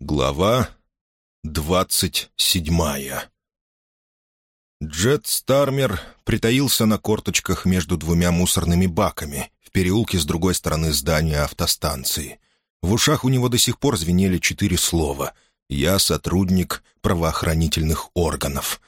Глава двадцать седьмая Джет Стармер притаился на корточках между двумя мусорными баками в переулке с другой стороны здания автостанции. В ушах у него до сих пор звенели четыре слова «Я сотрудник правоохранительных органов».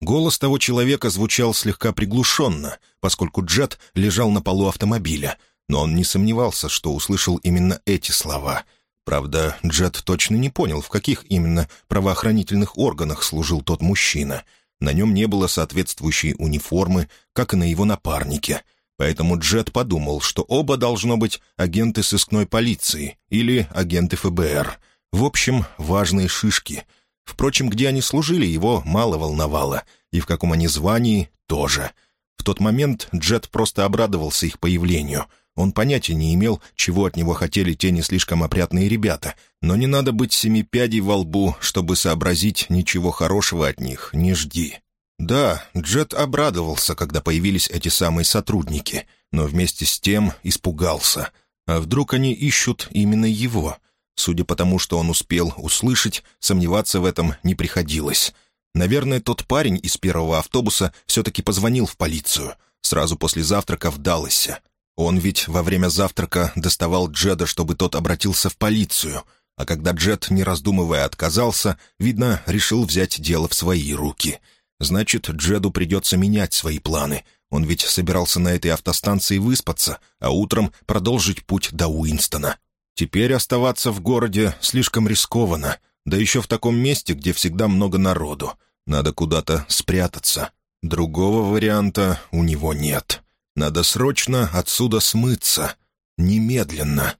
Голос того человека звучал слегка приглушенно, поскольку Джет лежал на полу автомобиля, но он не сомневался, что услышал именно эти слова — Правда, Джет точно не понял, в каких именно правоохранительных органах служил тот мужчина. На нем не было соответствующей униформы, как и на его напарнике. Поэтому Джет подумал, что оба должно быть агенты сыскной полиции или агенты ФБР. В общем, важные шишки. Впрочем, где они служили, его мало волновало, и в каком они звании — тоже. В тот момент Джет просто обрадовался их появлению — он понятия не имел, чего от него хотели те не слишком опрятные ребята, но не надо быть семи пядей во лбу, чтобы сообразить ничего хорошего от них, не жди. Да, Джет обрадовался, когда появились эти самые сотрудники, но вместе с тем испугался. А вдруг они ищут именно его? Судя по тому, что он успел услышать, сомневаться в этом не приходилось. Наверное, тот парень из первого автобуса все-таки позвонил в полицию. Сразу после завтрака в Далласе. Он ведь во время завтрака доставал Джеда, чтобы тот обратился в полицию, а когда Джед, не раздумывая, отказался, видно, решил взять дело в свои руки. Значит, Джеду придется менять свои планы. Он ведь собирался на этой автостанции выспаться, а утром продолжить путь до Уинстона. Теперь оставаться в городе слишком рискованно, да еще в таком месте, где всегда много народу. Надо куда-то спрятаться. Другого варианта у него нет. Надо срочно отсюда смыться. Немедленно.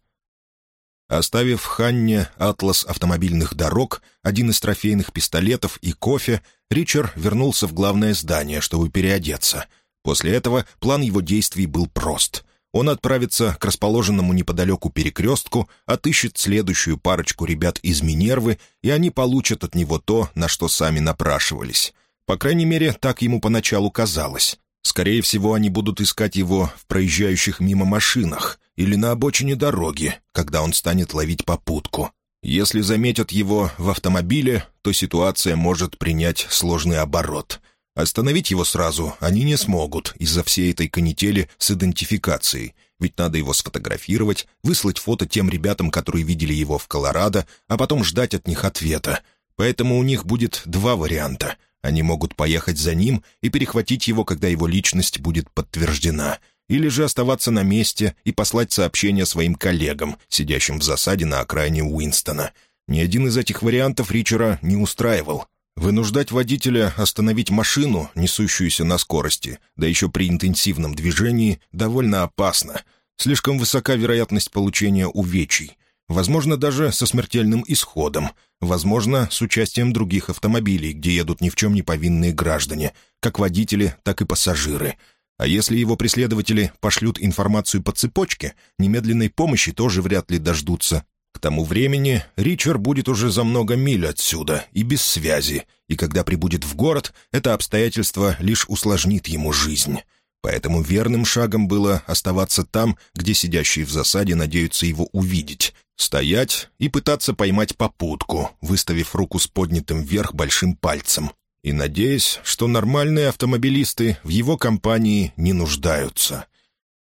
Оставив Ханне атлас автомобильных дорог, один из трофейных пистолетов и кофе, Ричард вернулся в главное здание, чтобы переодеться. После этого план его действий был прост. Он отправится к расположенному неподалеку перекрестку, отыщет следующую парочку ребят из Минервы, и они получат от него то, на что сами напрашивались. По крайней мере, так ему поначалу казалось. Скорее всего, они будут искать его в проезжающих мимо машинах или на обочине дороги, когда он станет ловить попутку. Если заметят его в автомобиле, то ситуация может принять сложный оборот. Остановить его сразу они не смогут из-за всей этой канители с идентификацией, ведь надо его сфотографировать, выслать фото тем ребятам, которые видели его в Колорадо, а потом ждать от них ответа. Поэтому у них будет два варианта — они могут поехать за ним и перехватить его, когда его личность будет подтверждена, или же оставаться на месте и послать сообщение своим коллегам, сидящим в засаде на окраине Уинстона. Ни один из этих вариантов Ричера не устраивал. Вынуждать водителя остановить машину, несущуюся на скорости, да еще при интенсивном движении, довольно опасно. Слишком высока вероятность получения увечий. Возможно, даже со смертельным исходом — Возможно, с участием других автомобилей, где едут ни в чем не повинные граждане, как водители, так и пассажиры. А если его преследователи пошлют информацию по цепочке, немедленной помощи тоже вряд ли дождутся. К тому времени Ричард будет уже за много миль отсюда и без связи, и когда прибудет в город, это обстоятельство лишь усложнит ему жизнь. Поэтому верным шагом было оставаться там, где сидящие в засаде надеются его увидеть, Стоять и пытаться поймать попутку, выставив руку с поднятым вверх большим пальцем. И надеясь, что нормальные автомобилисты в его компании не нуждаются.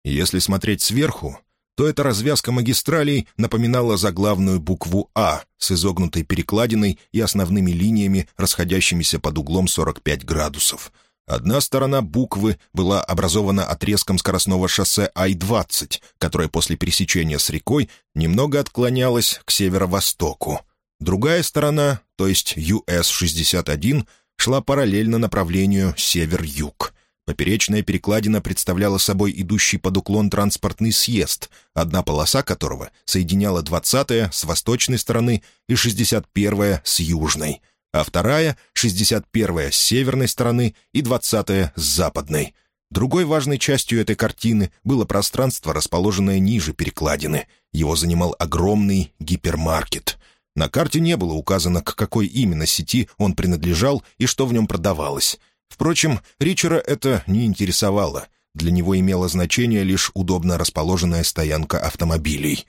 Если смотреть сверху, то эта развязка магистралей напоминала заглавную букву «А» с изогнутой перекладиной и основными линиями, расходящимися под углом 45 градусов — Одна сторона буквы была образована отрезком скоростного шоссе Ай-20, которое после пересечения с рекой немного отклонялось к северо-востоку. Другая сторона, то есть US-61, шла параллельно направлению север-юг. Поперечная перекладина представляла собой идущий под уклон транспортный съезд, одна полоса которого соединяла 20-я с восточной стороны и 61-я с южной — а вторая — 61-я с северной стороны и 20-я с западной. Другой важной частью этой картины было пространство, расположенное ниже перекладины. Его занимал огромный гипермаркет. На карте не было указано, к какой именно сети он принадлежал и что в нем продавалось. Впрочем, Ричера это не интересовало. Для него имело значение лишь удобно расположенная стоянка автомобилей.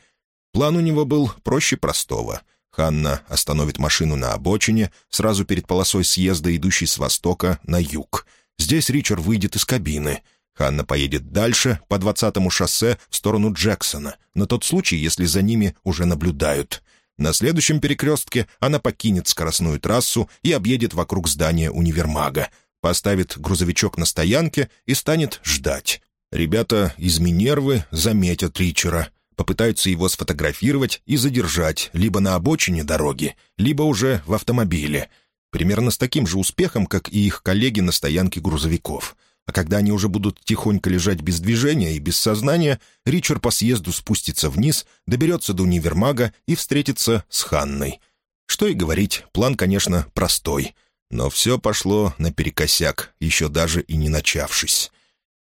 План у него был проще простого — Ханна остановит машину на обочине, сразу перед полосой съезда, идущей с востока на юг. Здесь Ричард выйдет из кабины. Ханна поедет дальше, по 20-му шоссе, в сторону Джексона, на тот случай, если за ними уже наблюдают. На следующем перекрестке она покинет скоростную трассу и объедет вокруг здания универмага, поставит грузовичок на стоянке и станет ждать. Ребята из Минервы заметят Ричера, попытаются его сфотографировать и задержать либо на обочине дороги, либо уже в автомобиле. Примерно с таким же успехом, как и их коллеги на стоянке грузовиков — а когда они уже будут тихонько лежать без движения и без сознания, Ричард по съезду спустится вниз, доберется до универмага и встретится с Ханной. Что и говорить, план, конечно, простой. Но все пошло наперекосяк, еще даже и не начавшись.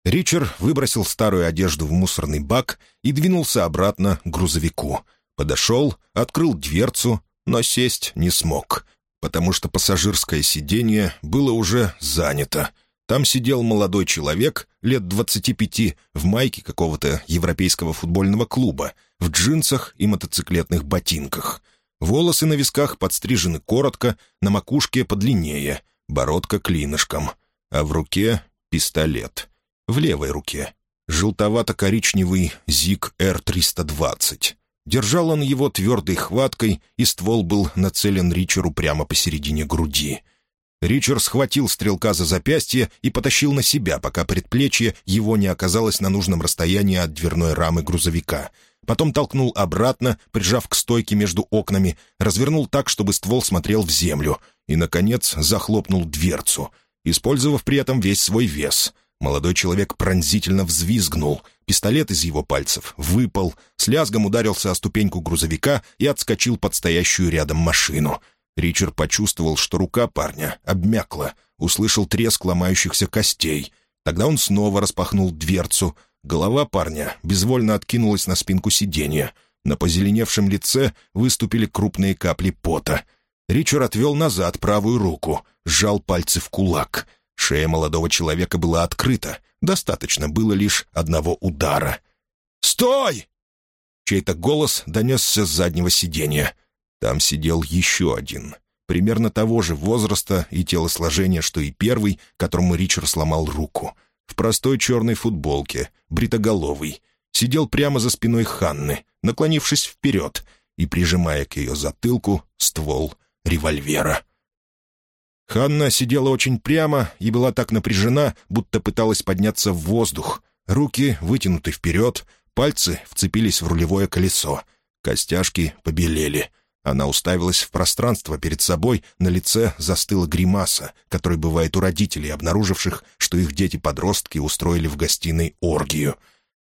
Ричард выбросил старую одежду в мусорный бак и двинулся обратно к грузовику. Подошел, открыл дверцу, но сесть не смог, потому что пассажирское сиденье было уже занято — там сидел молодой человек, лет двадцати пяти, в майке какого-то европейского футбольного клуба, в джинсах и мотоциклетных ботинках. Волосы на висках подстрижены коротко, на макушке подлиннее, бородка клинышком. А в руке — пистолет. В левой руке — желтовато-коричневый ЗИГ Р-320. Держал он его твердой хваткой, и ствол был нацелен Ричеру прямо посередине груди — Ричард схватил стрелка за запястье и потащил на себя, пока предплечье его не оказалось на нужном расстоянии от дверной рамы грузовика. Потом толкнул обратно, прижав к стойке между окнами, развернул так, чтобы ствол смотрел в землю, и, наконец, захлопнул дверцу, использовав при этом весь свой вес. Молодой человек пронзительно взвизгнул. Пистолет из его пальцев выпал, с лязгом ударился о ступеньку грузовика и отскочил под стоящую рядом машину — Ричард почувствовал, что рука парня обмякла, услышал треск ломающихся костей. Тогда он снова распахнул дверцу. Голова парня безвольно откинулась на спинку сиденья. На позеленевшем лице выступили крупные капли пота. Ричард отвел назад правую руку, сжал пальцы в кулак. Шея молодого человека была открыта. Достаточно было лишь одного удара. «Стой!» Чей-то голос донесся с заднего сиденья. Там сидел еще один, примерно того же возраста и телосложения, что и первый, которому Ричард сломал руку. В простой черной футболке, бритоголовый. Сидел прямо за спиной Ханны, наклонившись вперед и прижимая к ее затылку ствол револьвера. Ханна сидела очень прямо и была так напряжена, будто пыталась подняться в воздух. Руки вытянуты вперед, пальцы вцепились в рулевое колесо. Костяшки побелели. Она уставилась в пространство перед собой, на лице застыла гримаса, которая бывает у родителей, обнаруживших, что их дети-подростки устроили в гостиной оргию.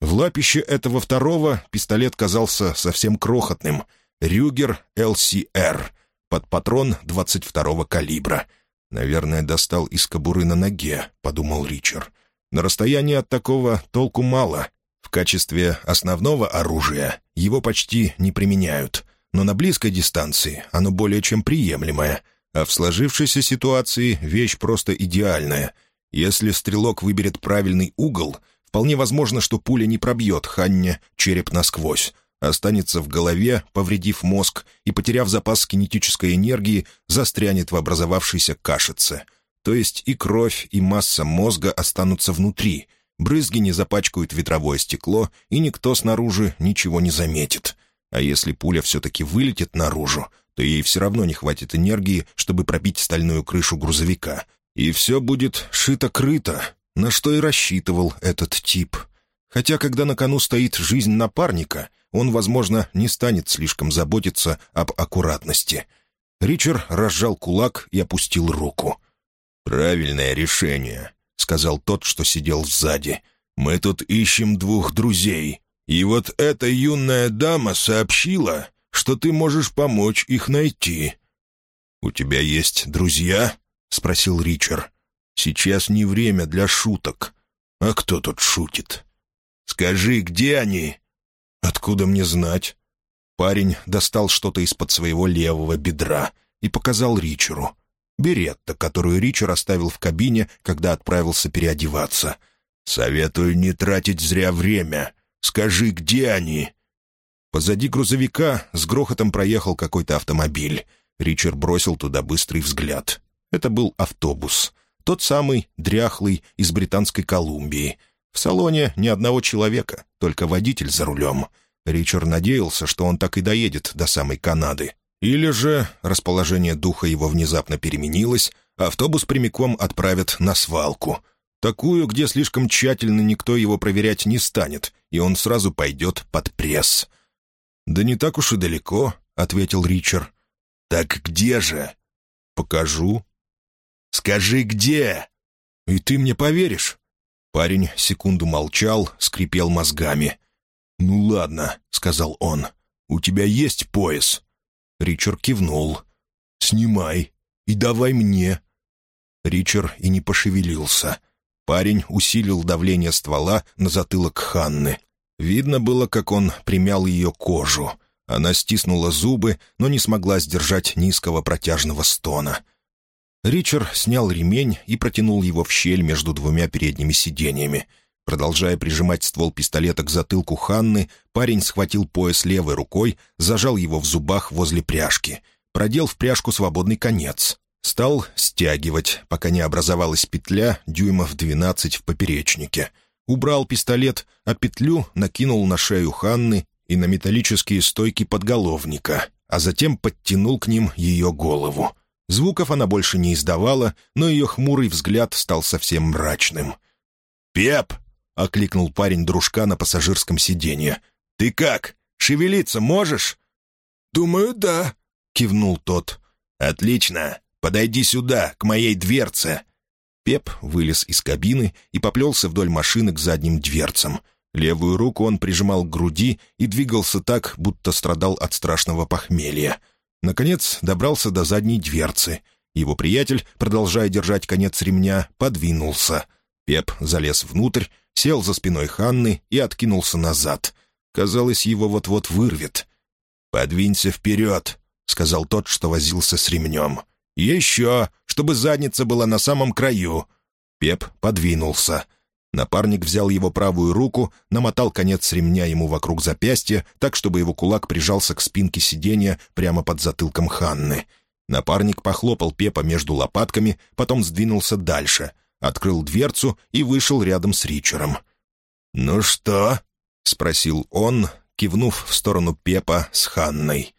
В лапище этого второго пистолет казался совсем крохотным. «Рюгер ЛСР» под патрон 22-го калибра. «Наверное, достал из кобуры на ноге», — подумал Ричард. «На расстоянии от такого толку мало. В качестве основного оружия его почти не применяют» но на близкой дистанции оно более чем приемлемое, а в сложившейся ситуации вещь просто идеальная. Если стрелок выберет правильный угол, вполне возможно, что пуля не пробьет Ханне череп насквозь, останется в голове, повредив мозг и, потеряв запас кинетической энергии, застрянет в образовавшейся кашице. То есть и кровь, и масса мозга останутся внутри, брызги не запачкают ветровое стекло, и никто снаружи ничего не заметит. А если пуля все-таки вылетит наружу, то ей все равно не хватит энергии, чтобы пробить стальную крышу грузовика. И все будет шито-крыто, на что и рассчитывал этот тип. Хотя, когда на кону стоит жизнь напарника, он, возможно, не станет слишком заботиться об аккуратности. Ричард разжал кулак и опустил руку. «Правильное решение», — сказал тот, что сидел сзади. «Мы тут ищем двух друзей, и вот эта юная дама сообщила, что ты можешь помочь их найти». «У тебя есть друзья?» — спросил Ричард. «Сейчас не время для шуток. А кто тут шутит? Скажи, где они?» «Откуда мне знать?» Парень достал что-то из-под своего левого бедра и показал Ричеру. Беретта, которую Ричард оставил в кабине, когда отправился переодеваться. «Советую не тратить зря время. Скажи, где они?» Позади грузовика с грохотом проехал какой-то автомобиль. Ричард бросил туда быстрый взгляд. Это был автобус. Тот самый, дряхлый, из Британской Колумбии. В салоне ни одного человека, только водитель за рулем. Ричард надеялся, что он так и доедет до самой Канады. Или же расположение духа его внезапно переменилось, автобус прямиком отправят на свалку. Такую, где слишком тщательно никто его проверять не станет, и он сразу пойдет под пресс. «Да не так уж и далеко», — ответил Ричард. «Так где же?» «Покажу». «Скажи, где?» «И ты мне поверишь?» Парень секунду молчал, скрипел мозгами. «Ну ладно», — сказал он. «У тебя есть пояс?» Ричард кивнул. «Снимай и давай мне». Ричард и не пошевелился. Парень усилил давление ствола на затылок Ханны. Видно было, как он примял ее кожу. Она стиснула зубы, но не смогла сдержать низкого протяжного стона. Ричард снял ремень и протянул его в щель между двумя передними сиденьями. Продолжая прижимать ствол пистолета к затылку Ханны, парень схватил пояс левой рукой, зажал его в зубах возле пряжки, продел в пряжку свободный конец. Стал стягивать, пока не образовалась петля дюймов двенадцать в поперечнике. Убрал пистолет, а петлю накинул на шею Ханны и на металлические стойки подголовника, а затем подтянул к ним ее голову. Звуков она больше не издавала, но ее хмурый взгляд стал совсем мрачным. «Пеп!» — окликнул парень дружка на пассажирском сиденье. «Ты как? Шевелиться можешь?» «Думаю, да», — кивнул тот. «Отлично. Подойди сюда, к моей дверце». Пеп вылез из кабины и поплелся вдоль машины к задним дверцам. Левую руку он прижимал к груди и двигался так, будто страдал от страшного похмелья. Наконец добрался до задней дверцы. Его приятель, продолжая держать конец ремня, подвинулся. Пеп залез внутрь, сел за спиной Ханны и откинулся назад. Казалось, его вот-вот вырвет. «Подвинься вперед», — сказал тот, что возился с ремнем. «Еще, чтобы задница была на самом краю». Пеп подвинулся. Напарник взял его правую руку, намотал конец ремня ему вокруг запястья, так, чтобы его кулак прижался к спинке сиденья прямо под затылком Ханны. Напарник похлопал Пепа между лопатками, потом сдвинулся дальше — открыл дверцу и вышел рядом с Ричером. «Ну что?» — спросил он, кивнув в сторону Пепа с Ханной.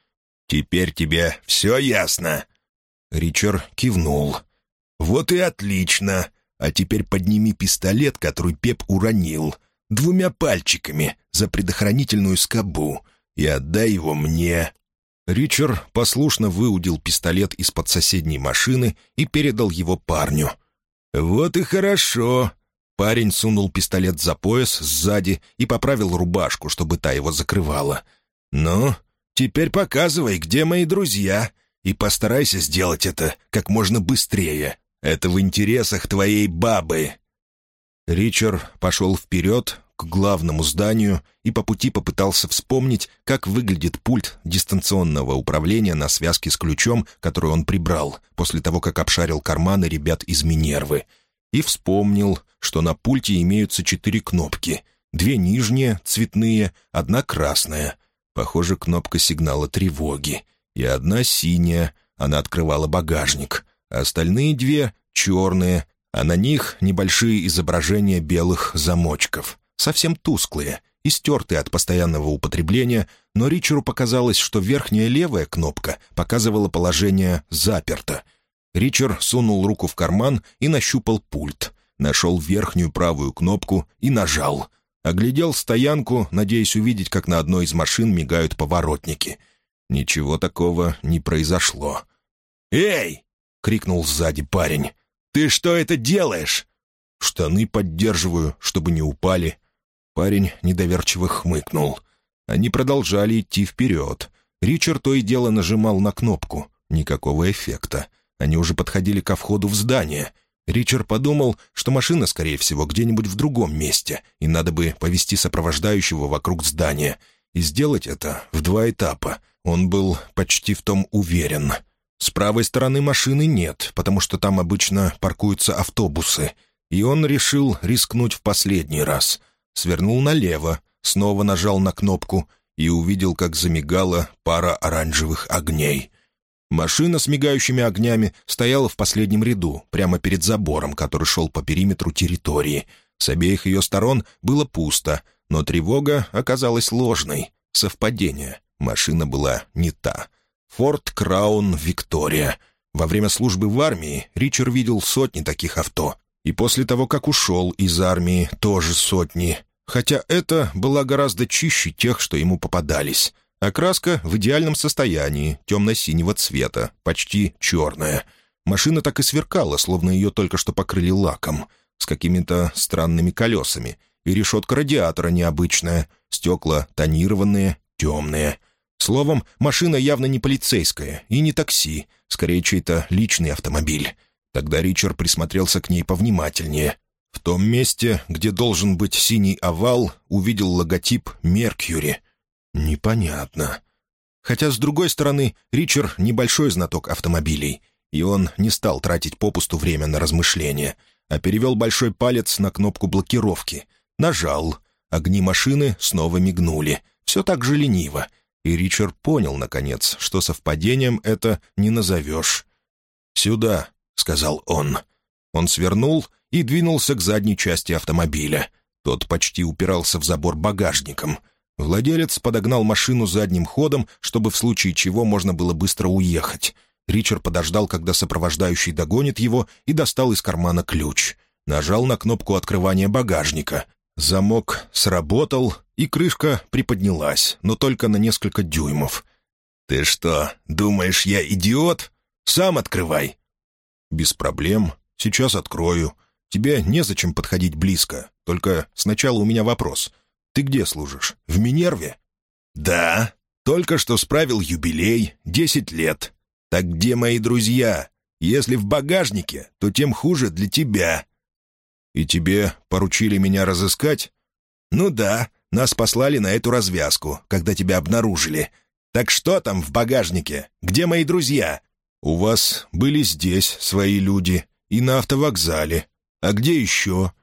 «Теперь тебе все ясно?» Ричард кивнул. «Вот и отлично. А теперь подними пистолет, который Пеп уронил, двумя пальчиками за предохранительную скобу, и отдай его мне». Ричард послушно выудил пистолет из-под соседней машины и передал его парню — «Вот и хорошо». Парень сунул пистолет за пояс сзади и поправил рубашку, чтобы та его закрывала. «Ну, теперь показывай, где мои друзья, и постарайся сделать это как можно быстрее. Это в интересах твоей бабы». Ричард пошел вперед, к главному зданию и по пути попытался вспомнить, как выглядит пульт дистанционного управления на связке с ключом, который он прибрал после того, как обшарил карманы ребят из Минервы. И вспомнил, что на пульте имеются четыре кнопки. Две нижние, цветные, одна красная. Похоже, кнопка сигнала тревоги. И одна синяя, она открывала багажник. А остальные две — черные, а на них небольшие изображения белых замочков совсем тусклые и стертые от постоянного употребления, но Ричеру показалось, что верхняя левая кнопка показывала положение «заперто». Ричард сунул руку в карман и нащупал пульт. Нашел верхнюю правую кнопку и нажал. Оглядел стоянку, надеясь увидеть, как на одной из машин мигают поворотники. Ничего такого не произошло. «Эй!» — крикнул сзади парень. «Ты что это делаешь?» «Штаны поддерживаю, чтобы не упали», Парень недоверчиво хмыкнул. Они продолжали идти вперед. Ричард то и дело нажимал на кнопку. Никакого эффекта. Они уже подходили ко входу в здание. Ричард подумал, что машина, скорее всего, где-нибудь в другом месте, и надо бы повести сопровождающего вокруг здания. И сделать это в два этапа. Он был почти в том уверен. С правой стороны машины нет, потому что там обычно паркуются автобусы. И он решил рискнуть в последний раз — свернул налево, снова нажал на кнопку и увидел, как замигала пара оранжевых огней. Машина с мигающими огнями стояла в последнем ряду, прямо перед забором, который шел по периметру территории. С обеих ее сторон было пусто, но тревога оказалась ложной. Совпадение. Машина была не та. «Форд Краун Виктория». Во время службы в армии Ричард видел сотни таких авто. И после того, как ушел из армии, тоже сотни. Хотя это была гораздо чище тех, что ему попадались. Окраска в идеальном состоянии, темно-синего цвета, почти черная. Машина так и сверкала, словно ее только что покрыли лаком, с какими-то странными колесами. И решетка радиатора необычная, стекла тонированные, темные. Словом, машина явно не полицейская и не такси, скорее чей-то личный автомобиль. Тогда Ричард присмотрелся к ней повнимательнее. В том месте, где должен быть синий овал, увидел логотип «Меркьюри». Непонятно. Хотя, с другой стороны, Ричард — небольшой знаток автомобилей, и он не стал тратить попусту время на размышления, а перевел большой палец на кнопку блокировки. Нажал. Огни машины снова мигнули. Все так же лениво. И Ричард понял, наконец, что совпадением это не назовешь. «Сюда», — сказал он. Он свернул и двинулся к задней части автомобиля. Тот почти упирался в забор багажником — Владелец подогнал машину задним ходом, чтобы в случае чего можно было быстро уехать. Ричард подождал, когда сопровождающий догонит его, и достал из кармана ключ. Нажал на кнопку открывания багажника. Замок сработал, и крышка приподнялась, но только на несколько дюймов. «Ты что, думаешь, я идиот? Сам открывай!» «Без проблем. Сейчас открою. Тебе незачем подходить близко. Только сначала у меня вопрос. Ты где служишь? В Минерве?» «Да. Только что справил юбилей. Десять лет. Так где мои друзья? Если в багажнике, то тем хуже для тебя». «И тебе поручили меня разыскать?» «Ну да. Нас послали на эту развязку, когда тебя обнаружили. Так что там в багажнике? Где мои друзья?» «У вас были здесь свои люди и на автовокзале. А где еще?»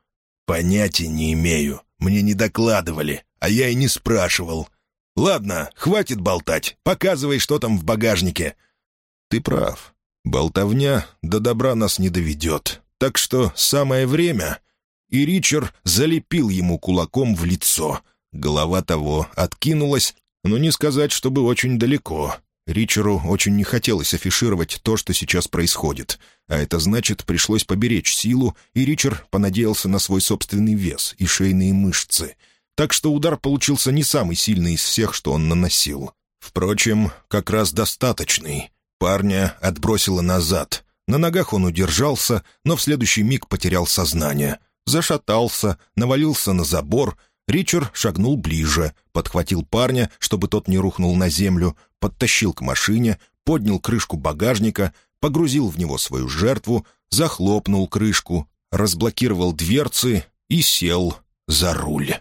«Понятия не имею. Мне не докладывали, а я и не спрашивал. Ладно, хватит болтать, показывай, что там в багажнике». «Ты прав. Болтовня до добра нас не доведет. Так что самое время...» И Ричард залепил ему кулаком в лицо. Голова того откинулась, но не сказать, чтобы очень далеко. Ричеру очень не хотелось афишировать то, что сейчас происходит. А это значит, пришлось поберечь силу, и Ричард понадеялся на свой собственный вес и шейные мышцы. Так что удар получился не самый сильный из всех, что он наносил. Впрочем, как раз достаточный. Парня отбросило назад. На ногах он удержался, но в следующий миг потерял сознание. Зашатался, навалился на забор — Ричард шагнул ближе, подхватил парня, чтобы тот не рухнул на землю, подтащил к машине, поднял крышку багажника, погрузил в него свою жертву, захлопнул крышку, разблокировал дверцы и сел за руль.